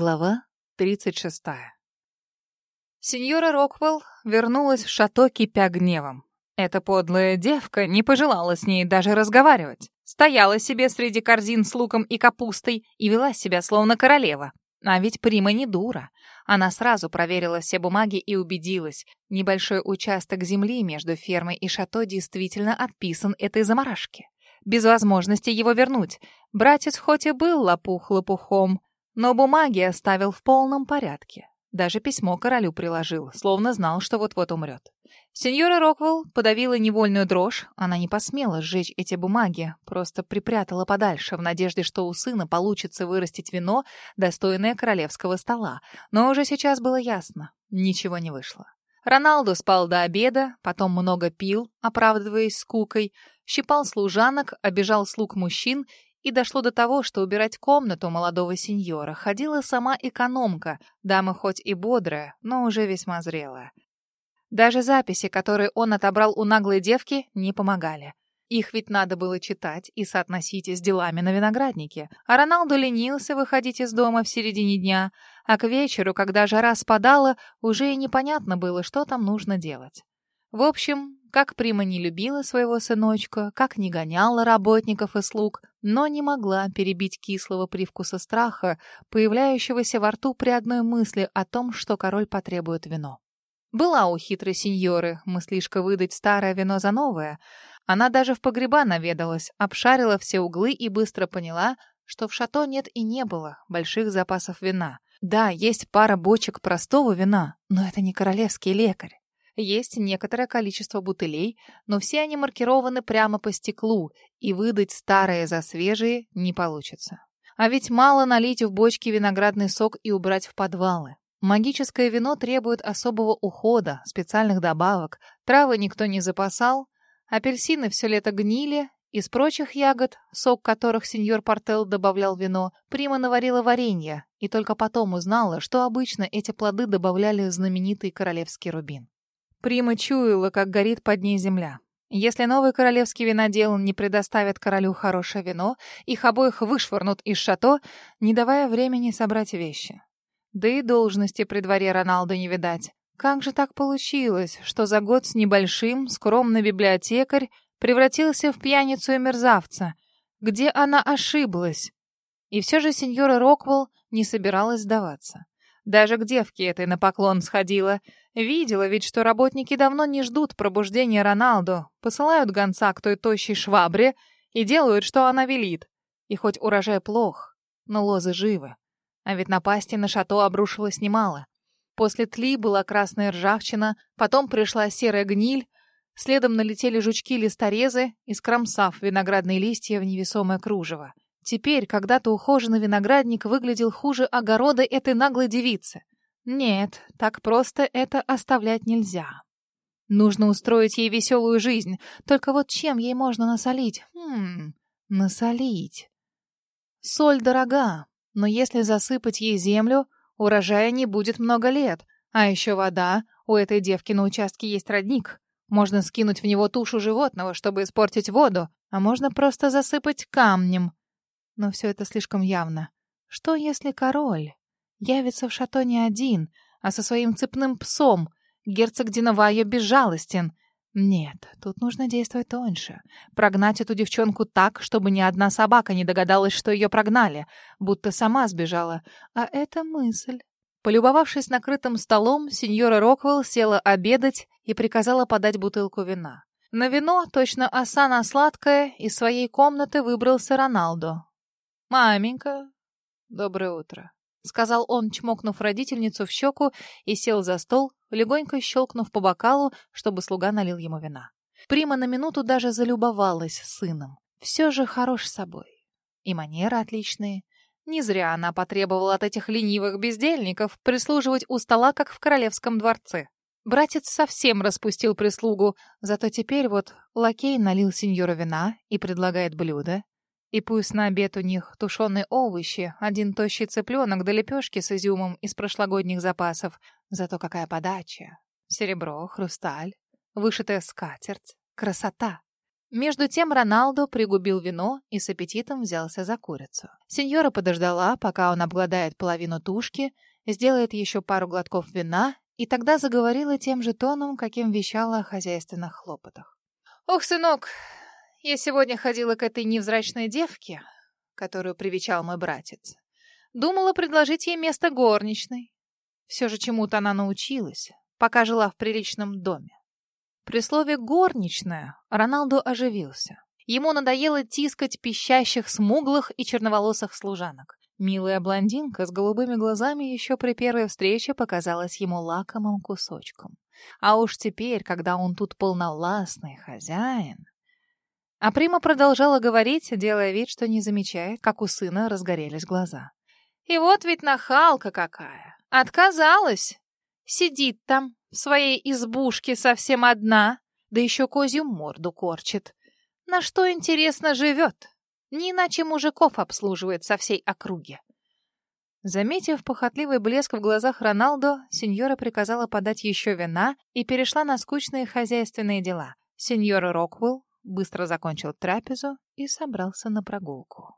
Глава 36. Сеньора Роквелл вернулась в шато, кипя гневом. Эта подлая девка не пожелала с ней даже разговаривать. Стояла себе среди корзин с луком и капустой и вела себя словно королева. А ведь Прима не дура. Она сразу проверила все бумаги и убедилась. Небольшой участок земли между фермой и шато действительно отписан этой заморашке. Без возможности его вернуть. Братец хоть и был лопух-лопухом, но бумаги оставил в полном порядке. Даже письмо королю приложил, словно знал, что вот-вот умрет. Сеньора Роквелл подавила невольную дрожь. Она не посмела сжечь эти бумаги, просто припрятала подальше, в надежде, что у сына получится вырастить вино, достойное королевского стола. Но уже сейчас было ясно — ничего не вышло. Роналду спал до обеда, потом много пил, оправдываясь скукой, щипал служанок, обижал слуг мужчин и дошло до того, что убирать комнату молодого сеньора ходила сама экономка, дама хоть и бодрая, но уже весьма зрелая. Даже записи, которые он отобрал у наглой девки, не помогали. Их ведь надо было читать и соотносить с делами на винограднике. А Роналду ленился выходить из дома в середине дня, а к вечеру, когда жара спадала, уже и непонятно было, что там нужно делать. В общем, как Прима не любила своего сыночка, как не гоняла работников и слуг, но не могла перебить кислого привкуса страха, появляющегося во рту при одной мысли о том, что король потребует вино. Была у хитрой сеньоры мыслишка выдать старое вино за новое. Она даже в погреба наведалась, обшарила все углы и быстро поняла, что в шато нет и не было больших запасов вина. Да, есть пара бочек простого вина, но это не королевский лекарь. Есть некоторое количество бутылей, но все они маркированы прямо по стеклу, и выдать старые за свежие не получится. А ведь мало налить в бочки виноградный сок и убрать в подвалы. Магическое вино требует особого ухода, специальных добавок. Травы никто не запасал, апельсины все лето гнили, из прочих ягод, сок которых сеньор Портел добавлял вино, Прима наварила варенье и только потом узнала, что обычно эти плоды добавляли знаменитый королевский рубин. Прима чуяла, как горит под ней земля. Если новый королевский винодел не предоставит королю хорошее вино, их обоих вышвырнут из шато, не давая времени собрать вещи. Да и должности при дворе Роналду не видать. Как же так получилось, что за год с небольшим скромный библиотекарь превратился в пьяницу и мерзавца? Где она ошиблась? И все же сеньора Роквелл не собиралась сдаваться. Даже к девке этой на поклон сходила. Видела ведь, что работники давно не ждут пробуждения Роналду, посылают гонца к той тощей швабре и делают, что она велит. И хоть урожай плох, но лозы живы. А ведь напасти на шато обрушилось немало. После тли была красная ржавчина, потом пришла серая гниль, следом налетели жучки-листорезы, искромсав виноградные листья в невесомое кружево. Теперь когда-то ухоженный виноградник выглядел хуже огорода этой наглой девицы. Нет, так просто это оставлять нельзя. Нужно устроить ей веселую жизнь. Только вот чем ей можно насолить? Хм, насолить. Соль дорога, но если засыпать ей землю, урожая не будет много лет. А еще вода. У этой девки на участке есть родник. Можно скинуть в него тушу животного, чтобы испортить воду, а можно просто засыпать камнем. Но все это слишком явно. Что, если король явится в шато не один, а со своим цепным псом? Герцог Диновайо безжалостен. Нет, тут нужно действовать тоньше. Прогнать эту девчонку так, чтобы ни одна собака не догадалась, что ее прогнали, будто сама сбежала. А это мысль. Полюбовавшись накрытым столом, сеньора Роквелл села обедать и приказала подать бутылку вина. На вино, точно оса на сладкое, из своей комнаты выбрался Роналдо. «Маменька, доброе утро», — сказал он, чмокнув родительницу в щеку и сел за стол, легонько щелкнув по бокалу, чтобы слуга налил ему вина. Прима на минуту даже залюбовалась сыном. Все же хорош собой. И манеры отличные. Не зря она потребовала от этих ленивых бездельников прислуживать у стола, как в королевском дворце. Братец совсем распустил прислугу, зато теперь вот лакей налил сеньору вина и предлагает блюдо, и пусть на обед у них тушеные овощи, один тощий цыпленок да лепешки с изюмом из прошлогодних запасов. Зато какая подача! Серебро, хрусталь, вышитая скатерть, красота. Между тем Роналдо пригубил вино и с аппетитом взялся за курицу. Сеньора подождала, пока он обгладает половину тушки, сделает еще пару глотков вина и тогда заговорила тем же тоном, каким вещала о хозяйственных хлопотах. «Ох, сынок, я сегодня ходила к этой невзрачной девке, которую привечал мой братец. Думала предложить ей место горничной. Все же чему-то она научилась, пока жила в приличном доме. При слове «горничная» Роналду оживился. Ему надоело тискать пищащих, смуглых и черноволосых служанок. Милая блондинка с голубыми глазами еще при первой встрече показалась ему лакомым кусочком. А уж теперь, когда он тут полновластный хозяин... А Прима продолжала говорить, делая вид, что не замечает, как у сына разгорелись глаза. «И вот ведь нахалка какая! Отказалась! Сидит там, в своей избушке совсем одна, да еще козью морду корчит. На что, интересно, живет? Не иначе мужиков обслуживает со всей округи. Заметив похотливый блеск в глазах Роналдо, сеньора приказала подать еще вина и перешла на скучные хозяйственные дела. Сеньор Роквелл быстро закончил трапезу и собрался на прогулку.